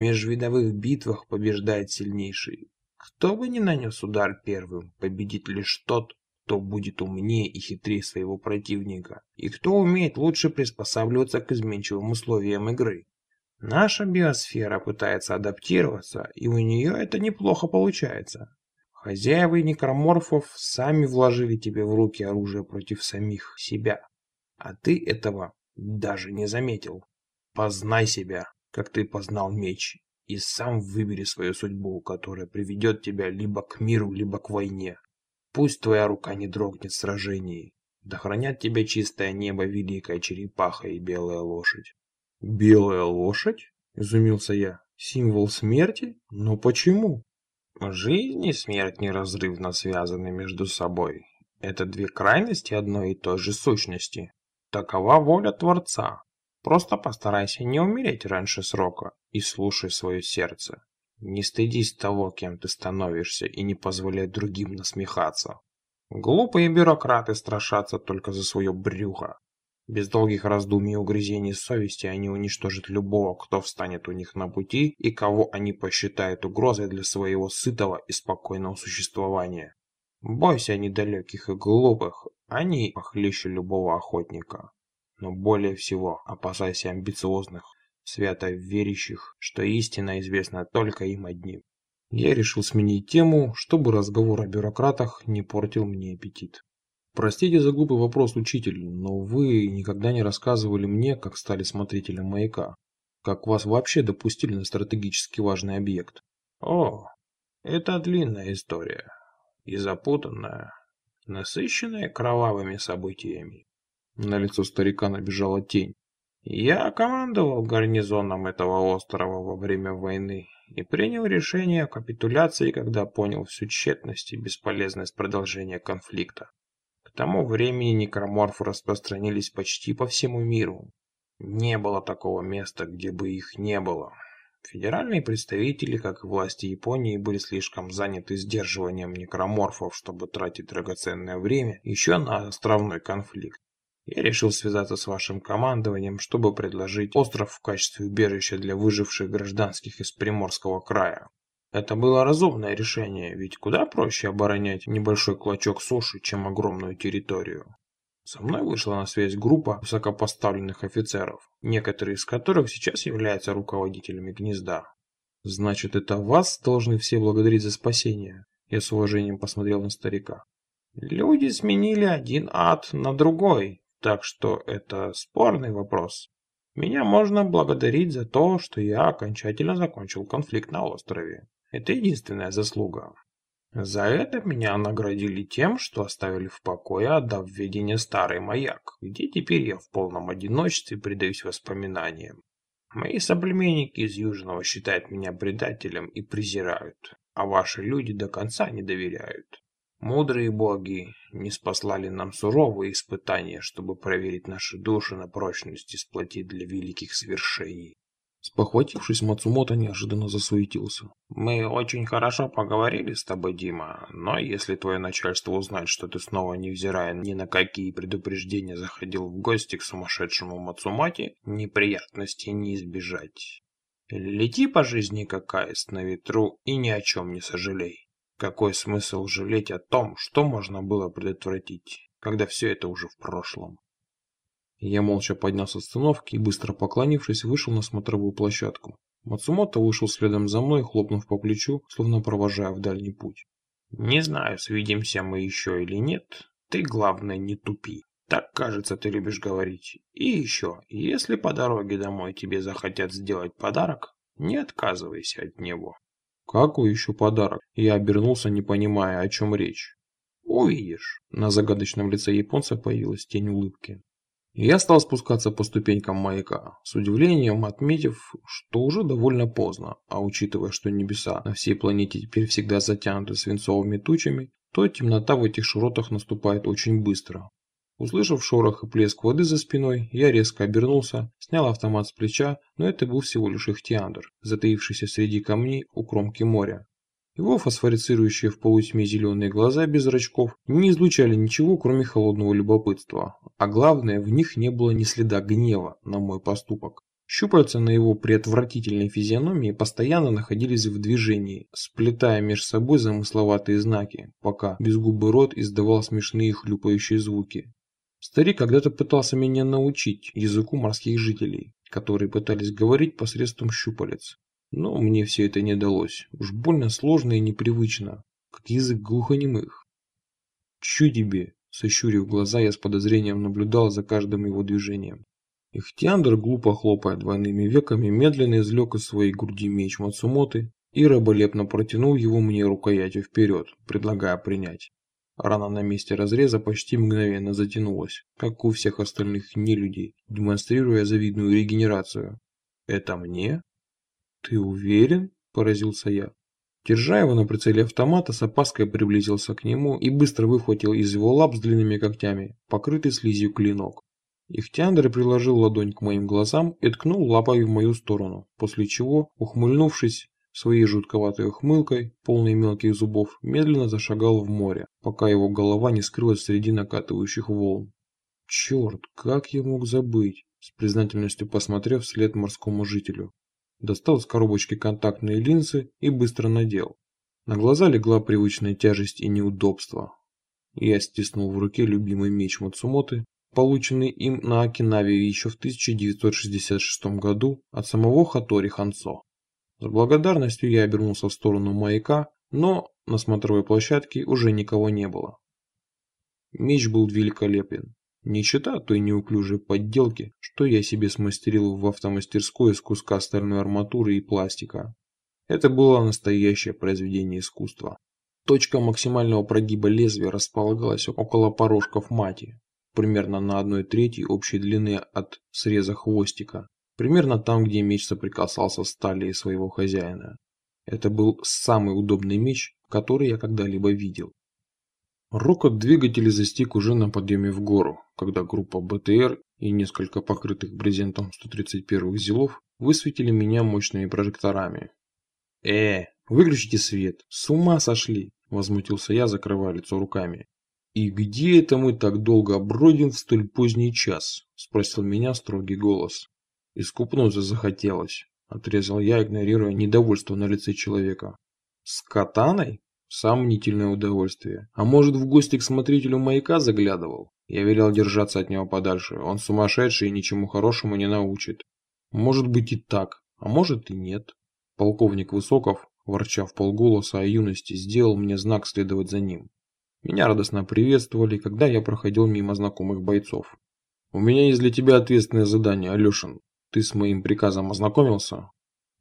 Межвидовых битвах побеждает сильнейший. Кто бы ни нанес удар первым, победит лишь тот, кто будет умнее и хитрее своего противника, и кто умеет лучше приспосабливаться к изменчивым условиям игры. Наша биосфера пытается адаптироваться, и у нее это неплохо получается. Хозяева некроморфов сами вложили тебе в руки оружие против самих себя, а ты этого даже не заметил. Познай себя, как ты познал меч, и сам выбери свою судьбу, которая приведет тебя либо к миру, либо к войне. Пусть твоя рука не дрогнет в сражении. Да хранят тебя чистое небо, великая черепаха и белая лошадь. Белая лошадь? Изумился я. Символ смерти? Но почему? Жизнь и смерть неразрывно связаны между собой. Это две крайности одной и той же сущности. Такова воля Творца. Просто постарайся не умереть раньше срока и слушай свое сердце. Не стыдись того, кем ты становишься, и не позволяй другим насмехаться. Глупые бюрократы страшатся только за свое брюхо. Без долгих раздумий и угрызений совести они уничтожат любого, кто встанет у них на пути и кого они посчитают угрозой для своего сытого и спокойного существования. Бойся недалеких и глупых, они похлеще любого охотника. Но более всего опасайся амбициозных, свято верящих, что истина известна только им одним. Я решил сменить тему, чтобы разговор о бюрократах не портил мне аппетит. Простите за глупый вопрос, учитель, но вы никогда не рассказывали мне, как стали смотрителем маяка. Как вас вообще допустили на стратегически важный объект? О, это длинная история. И запутанная, насыщенная кровавыми событиями. На лицо старика набежала тень. Я командовал гарнизоном этого острова во время войны и принял решение о капитуляции, когда понял всю тщетность и бесполезность продолжения конфликта. К тому времени некроморфы распространились почти по всему миру. Не было такого места, где бы их не было. Федеральные представители, как и власти Японии, были слишком заняты сдерживанием некроморфов, чтобы тратить драгоценное время еще на островной конфликт. Я решил связаться с вашим командованием, чтобы предложить остров в качестве убежища для выживших гражданских из Приморского края. Это было разумное решение, ведь куда проще оборонять небольшой клочок суши, чем огромную территорию. Со мной вышла на связь группа высокопоставленных офицеров, некоторые из которых сейчас являются руководителями гнезда. Значит, это вас должны все благодарить за спасение. Я с уважением посмотрел на старика. Люди сменили один ад на другой, так что это спорный вопрос. Меня можно благодарить за то, что я окончательно закончил конфликт на острове. Это единственная заслуга. За это меня наградили тем, что оставили в покое, отдав в ведение старый маяк, где теперь я в полном одиночестве предаюсь воспоминаниям. Мои соплеменники из Южного считают меня предателем и презирают, а ваши люди до конца не доверяют. Мудрые боги не спаслали нам суровые испытания, чтобы проверить наши души на прочность и сплотить для великих свершений. Спохватившись, Мацумото неожиданно засуетился. «Мы очень хорошо поговорили с тобой, Дима, но если твое начальство узнает, что ты снова, невзирая ни на какие предупреждения, заходил в гости к сумасшедшему Мацумате, неприятностей не избежать. Лети по жизни как аист на ветру и ни о чем не сожалей». Какой смысл жалеть о том, что можно было предотвратить, когда все это уже в прошлом? Я молча поднялся с остановки и, быстро поклонившись, вышел на смотровую площадку. Мацумото вышел следом за мной, хлопнув по плечу, словно провожая в дальний путь. «Не знаю, свидимся мы еще или нет. Ты, главное, не тупи. Так, кажется, ты любишь говорить. И еще, если по дороге домой тебе захотят сделать подарок, не отказывайся от него». «Какой еще подарок?» Я обернулся, не понимая, о чем речь. «Увидишь». На загадочном лице японца появилась тень улыбки. Я стал спускаться по ступенькам маяка, с удивлением отметив, что уже довольно поздно, а учитывая, что небеса на всей планете теперь всегда затянуты свинцовыми тучами, то темнота в этих широтах наступает очень быстро. Услышав шорох и плеск воды за спиной, я резко обернулся, снял автомат с плеча, но это был всего лишь Ихтиандр, затаившийся среди камней у кромки моря. Его фосфорицирующие в полутьме зеленые глаза без зрачков не излучали ничего, кроме холодного любопытства, а главное, в них не было ни следа гнева на мой поступок. Щупальца на его преотвратительной физиономии постоянно находились в движении, сплетая между собой замысловатые знаки, пока безгубый рот издавал смешные хлюпающие звуки. Старик когда-то пытался меня научить языку морских жителей, которые пытались говорить посредством щупалец. Но мне все это не далось. Уж больно сложно и непривычно, как язык глухонемых. «Чё тебе?» – сощурив глаза, я с подозрением наблюдал за каждым его движением. Ихтиандр, глупо хлопая двойными веками, медленно извлек из своей груди меч Мацумоты и раболепно протянул его мне рукоятью вперед, предлагая принять. Рана на месте разреза почти мгновенно затянулась, как у всех остальных нелюдей, демонстрируя завидную регенерацию. «Это мне?» «Ты уверен?» – поразился я. Держа его на прицеле автомата, с опаской приблизился к нему и быстро выхватил из его лап с длинными когтями, покрытый слизью клинок. Ихтиандр приложил ладонь к моим глазам и ткнул лапой в мою сторону, после чего, ухмыльнувшись своей жутковатой ухмылкой, полной мелких зубов, медленно зашагал в море, пока его голова не скрылась среди накатывающих волн. Черт, как я мог забыть, с признательностью посмотрев вслед морскому жителю. Достал из коробочки контактные линзы и быстро надел. На глаза легла привычная тяжесть и неудобство. Я стиснул в руке любимый меч Мацумоты полученный им на Окинаве еще в 1966 году от самого Хатори Хансо. С благодарностью я обернулся в сторону маяка, но на смотровой площадке уже никого не было. Меч был великолепен, не считая той неуклюжей подделки, что я себе смастерил в автомастерской из куска стальной арматуры и пластика. Это было настоящее произведение искусства. Точка максимального прогиба лезвия располагалась около порожков мати, примерно на одной трети общей длины от среза хвостика, примерно там, где меч соприкасался с талией своего хозяина. Это был самый удобный меч, который я когда-либо видел. Рокот двигателей застиг уже на подъеме в гору, когда группа БТР и несколько покрытых брезентом 131-х зилов высветили меня мощными прожекторами. «Э, выключите свет! С ума сошли!» – возмутился я, закрывая лицо руками. «И где это мы так долго бродим в столь поздний час?» – спросил меня строгий голос. «Искупнуться захотелось», – отрезал я, игнорируя недовольство на лице человека. «С катаной?» Сомнительное удовольствие. А может, в гости к смотрителю маяка заглядывал? Я велел держаться от него подальше. Он сумасшедший и ничему хорошему не научит. Может быть и так, а может и нет. Полковник Высоков, ворча в полголоса о юности, сделал мне знак следовать за ним. Меня радостно приветствовали, когда я проходил мимо знакомых бойцов. «У меня есть для тебя ответственное задание, Алешин. Ты с моим приказом ознакомился?»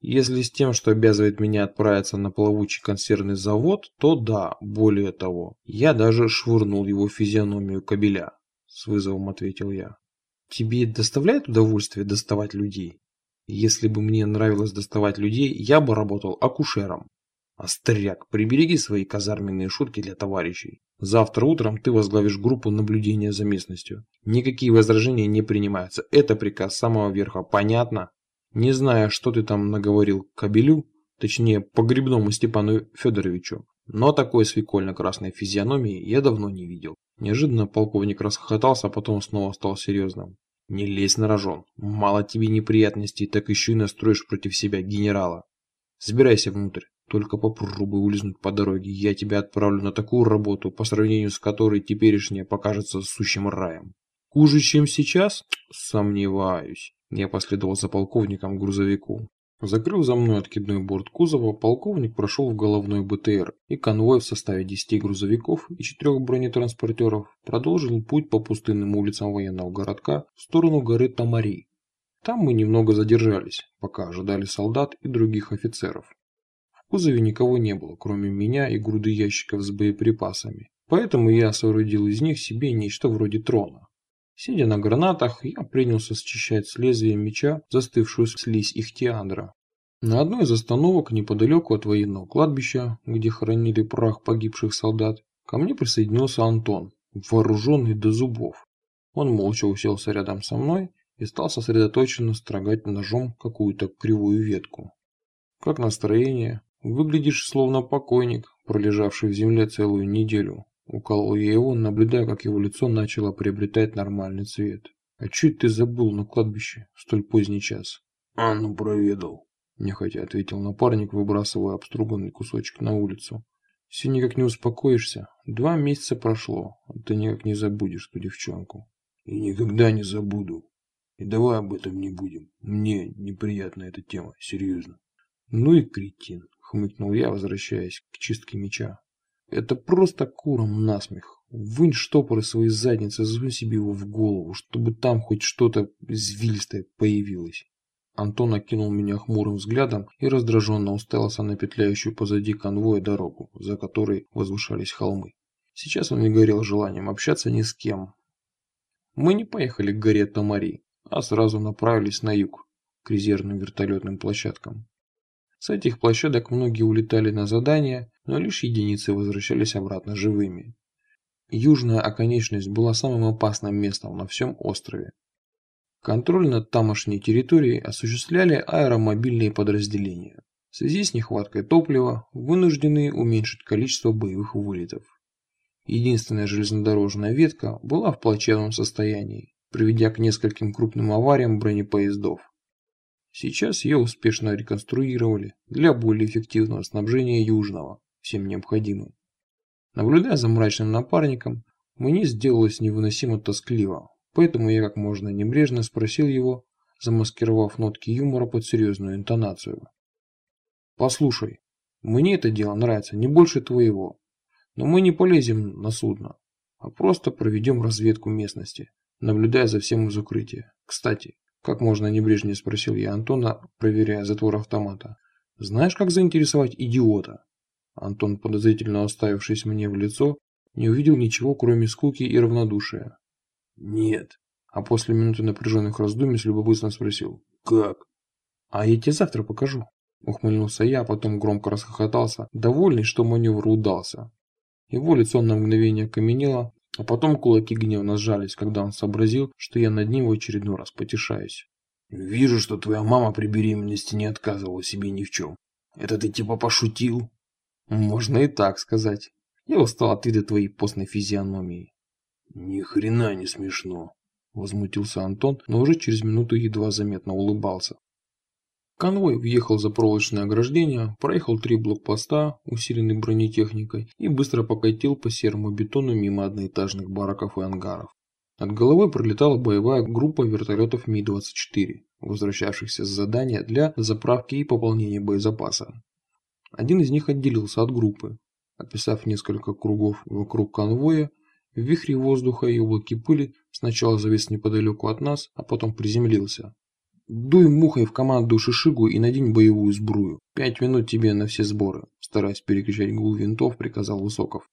«Если с тем, что обязывает меня отправиться на плавучий консервный завод, то да, более того. Я даже швырнул его физиономию кабеля», – с вызовом ответил я. «Тебе доставляет удовольствие доставать людей?» «Если бы мне нравилось доставать людей, я бы работал акушером. Остряк, прибереги свои казарменные шутки для товарищей. Завтра утром ты возглавишь группу наблюдения за местностью. Никакие возражения не принимаются. Это приказ самого верха. Понятно? Не знаю, что ты там наговорил Кабелю, точнее, погребному Степану Федоровичу, но такой свекольно-красной физиономии я давно не видел. Неожиданно полковник расхохотался, а потом снова стал серьезным. Не лезь на рожон. Мало тебе неприятностей, так еще и настроишь против себя генерала. Забирайся внутрь. Только попробуй улизнуть по дороге, я тебя отправлю на такую работу, по сравнению с которой теперешняя покажется сущим раем. Хуже, чем сейчас? Сомневаюсь. Я последовал за полковником к грузовику. Закрыв за мной откидной борт кузова, полковник прошел в головной БТР, и конвой в составе 10 грузовиков и 4 бронетранспортеров продолжил путь по пустынным улицам военного городка в сторону горы Тамари. Там мы немного задержались, пока ожидали солдат и других офицеров. Кузове никого не было, кроме меня и груды ящиков с боеприпасами. Поэтому я соорудил из них себе нечто вроде трона. Сидя на гранатах, я принялся счищать с лезвия меча застывшую слизь Ихтиандра. На одной из остановок неподалеку от военного кладбища, где хоронили прах погибших солдат, ко мне присоединился Антон, вооруженный до зубов. Он молча уселся рядом со мной и стал сосредоточенно строгать ножом какую-то кривую ветку. «Как настроение?» Выглядишь словно покойник, пролежавший в земле целую неделю. Уколол я его, наблюдая, как его лицо начало приобретать нормальный цвет. А чуть ты забыл на кладбище в столь поздний час? Анну проведал. Нехотя ответил напарник, выбрасывая обструганный кусочек на улицу. Все никак не успокоишься. Два месяца прошло, а ты никак не забудешь ту девчонку. И никогда не забуду. И давай об этом не будем. Мне неприятна эта тема, серьезно. Ну и кретин, хмыкнул я, возвращаясь к чистке меча. Это просто куром насмех. Вынь штопор из своей задницы, засунь себе его в голову, чтобы там хоть что-то извилистое появилось. Антон окинул меня хмурым взглядом и раздраженно уставился на петляющую позади конвоя дорогу, за которой возвышались холмы. Сейчас он не горел желанием общаться ни с кем. Мы не поехали к горе Тамари, а сразу направились на юг, к резервным вертолетным площадкам. С этих площадок многие улетали на задания, но лишь единицы возвращались обратно живыми. Южная оконечность была самым опасным местом на всем острове. Контроль над тамошней территорией осуществляли аэромобильные подразделения. В связи с нехваткой топлива вынуждены уменьшить количество боевых вылетов. Единственная железнодорожная ветка была в плачевном состоянии, приведя к нескольким крупным авариям бронепоездов. Сейчас ее успешно реконструировали для более эффективного снабжения Южного всем необходимым. Наблюдая за мрачным напарником, мне сделалось невыносимо тоскливо, поэтому я как можно небрежно спросил его, замаскировав нотки юмора под серьезную интонацию. «Послушай, мне это дело нравится не больше твоего, но мы не полезем на судно, а просто проведем разведку местности, наблюдая за всем из укрытия. Кстати, как можно небрежнее спросил я Антона, проверяя затвор автомата. Знаешь, как заинтересовать идиота? Антон, подозрительно оставившись мне в лицо, не увидел ничего, кроме скуки и равнодушия. Нет. А после минуты напряженных раздумий с любопытством спросил. Как? А я тебе завтра покажу. Ухмыльнулся я, а потом громко расхохотался, довольный, что маневр удался. Его лицо на мгновение окаменело, а потом кулаки гневно сжались, когда он сообразил, что я над ним в очередной раз потешаюсь. «Вижу, что твоя мама при беременности не отказывала себе ни в чем. Это ты типа пошутил?» «Можно и так сказать. Я устал от вида твоей постной физиономии». «Ни хрена не смешно», — возмутился Антон, но уже через минуту едва заметно улыбался. Конвой въехал за проволочное ограждение, проехал три блокпоста, усиленный бронетехникой, и быстро покатил по серому бетону мимо одноэтажных бараков и ангаров. Над головой пролетала боевая группа вертолетов Ми-24, возвращавшихся с задания для заправки и пополнения боезапаса. Один из них отделился от группы. Описав несколько кругов вокруг конвоя, в вихре воздуха и облаке пыли сначала завис неподалеку от нас, а потом приземлился, Дуй мухой в команду Шишигу и надень боевую сбрую. Пять минут тебе на все сборы. Стараясь перекричать гул винтов, приказал Высоков.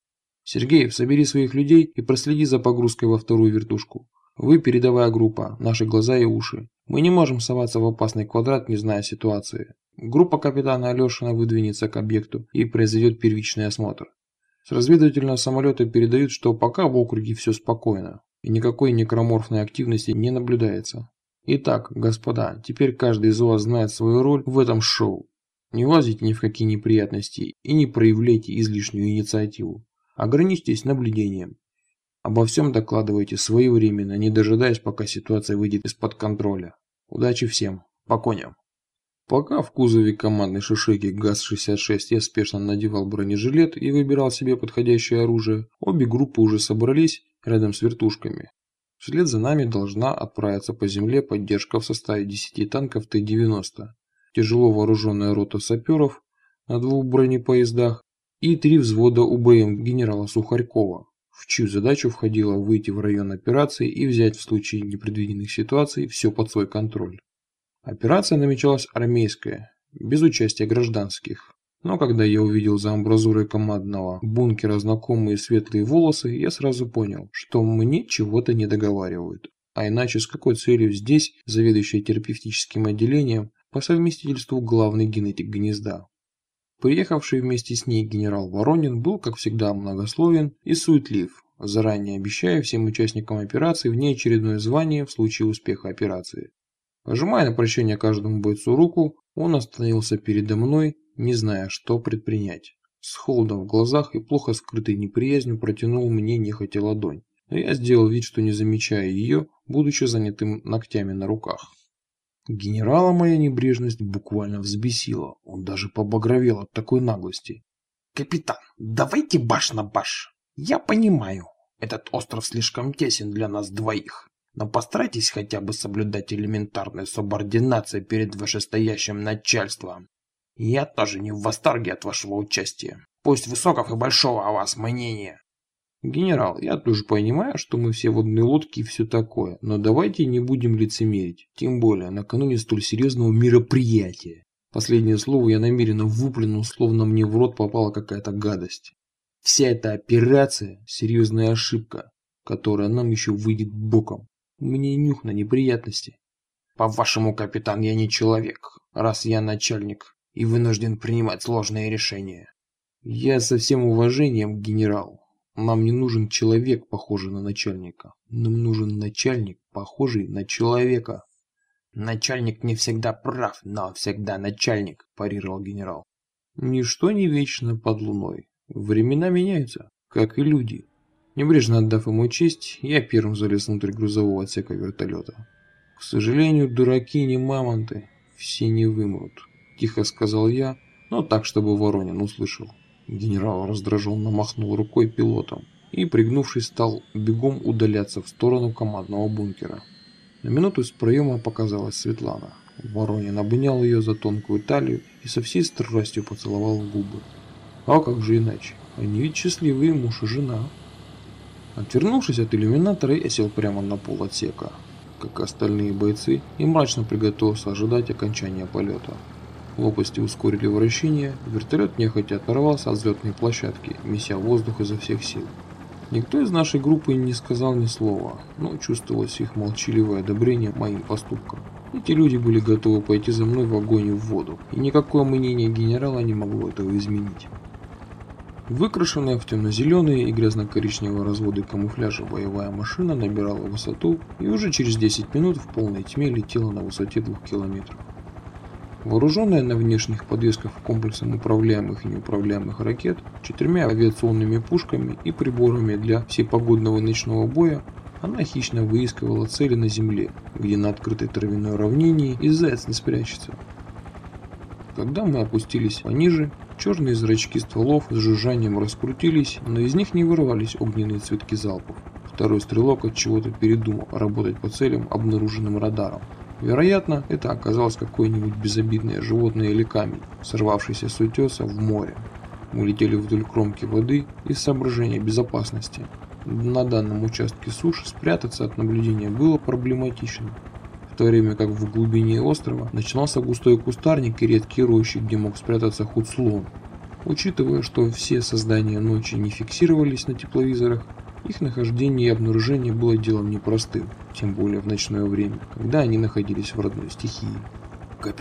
Сергеев, собери своих людей и проследи за погрузкой во вторую вертушку. Вы передовая группа, наши глаза и уши. Мы не можем соваться в опасный квадрат, не зная ситуации. Группа капитана Алешина выдвинется к объекту и произведет первичный осмотр. С разведывательного самолета передают, что пока в округе все спокойно и никакой некроморфной активности не наблюдается. Итак, господа, теперь каждый из вас знает свою роль в этом шоу. Не лазите ни в какие неприятности и не проявляйте излишнюю инициативу. Ограничьтесь наблюдением. Обо всем докладывайте своевременно, не дожидаясь, пока ситуация выйдет из-под контроля. Удачи всем. По коням. Пока в кузове командной шишеки ГАЗ-66 я спешно надевал бронежилет и выбирал себе подходящее оружие, обе группы уже собрались рядом с вертушками. Вслед за нами должна отправиться по земле поддержка в составе 10 танков Т-90, тяжело вооруженная рота саперов на двух бронепоездах и три взвода УБМ генерала Сухарькова, в чью задачу входило выйти в район операции и взять в случае непредвиденных ситуаций все под свой контроль. Операция намечалась армейская, без участия гражданских. Но когда я увидел за амбразурой командного бункера знакомые светлые волосы, я сразу понял, что мне чего-то не договаривают. А иначе с какой целью здесь заведующий терапевтическим отделением по совместительству главный генетик гнезда? Приехавший вместе с ней генерал Воронин был, как всегда, многословен и суетлив, заранее обещая всем участникам операции внеочередное звание в случае успеха операции. Пожимая на прощание каждому бойцу руку, он остановился передо мной не зная, что предпринять. С холодом в глазах и плохо скрытой неприязнью протянул мне нехотя ладонь, но я сделал вид, что не замечаю ее, будучи занятым ногтями на руках. Генерала моя небрежность буквально взбесила. Он даже побагровел от такой наглости. «Капитан, давайте баш на баш. Я понимаю, этот остров слишком тесен для нас двоих. Но постарайтесь хотя бы соблюдать элементарную субординацию перед вышестоящим начальством. Я тоже не в восторге от вашего участия. Пусть высоков и большого о вас мнения. Генерал, я тоже понимаю, что мы все водные лодки и все такое, но давайте не будем лицемерить, тем более накануне столь серьезного мероприятия. Последнее слово я намеренно выплюнул, словно мне в рот попала какая-то гадость. Вся эта операция – серьезная ошибка, которая нам еще выйдет боком. Мне нюх на неприятности. По-вашему, капитан, я не человек, раз я начальник и вынужден принимать сложные решения. Я со всем уважением, генерал, нам не нужен человек, похожий на начальника. Нам нужен начальник, похожий на человека. Начальник не всегда прав, но всегда начальник, парировал генерал. Ничто не вечно под луной. Времена меняются, как и люди. Небрежно отдав ему честь, я первым залез внутрь грузового отсека вертолета. К сожалению, дураки не мамонты, все не вымрут. Тихо сказал я, но так, чтобы Воронин услышал. Генерал раздраженно махнул рукой пилотом и, пригнувшись, стал бегом удаляться в сторону командного бункера. На минуту из проема показалась Светлана. Воронин обнял ее за тонкую талию и со всей страстью поцеловал в губы. А как же иначе? Они ведь счастливые муж и жена. Отвернувшись от иллюминатора, я сел прямо на пол отсека, как и остальные бойцы, и мрачно приготовился ожидать окончания полета. Лопасти ускорили вращение, вертолет нехотя оторвался от взлетной площадки, меся воздух изо всех сил. Никто из нашей группы не сказал ни слова, но чувствовалось их молчаливое одобрение моим поступкам. Эти люди были готовы пойти за мной в огонь и в воду, и никакое мнение генерала не могло этого изменить. Выкрашенная в темно-зеленые и грязно-коричневые разводы камуфляжа боевая машина набирала высоту и уже через 10 минут в полной тьме летела на высоте двух километров. Вооруженная на внешних подвесках комплексом управляемых и неуправляемых ракет, четырьмя авиационными пушками и приборами для всепогодного ночного боя, она хищно выискивала цели на земле, где на открытой травяной равнине и заяц не спрячется. Когда мы опустились пониже, черные зрачки стволов с жужжанием раскрутились, но из них не вырвались огненные цветки залпов. Второй стрелок от чего-то передумал работать по целям, обнаруженным радаром. Вероятно, это оказалось какое-нибудь безобидное животное или камень, сорвавшийся с утеса в море. Мы летели вдоль кромки воды из соображения безопасности. На данном участке суши спрятаться от наблюдения было проблематично. В то время как в глубине острова начинался густой кустарник и редкие рощи, где мог спрятаться худ слон. Учитывая, что все создания ночи не фиксировались на тепловизорах, их нахождение и обнаружение было делом непростым, тем более в ночное время, когда они находились в родной стихии. Капитан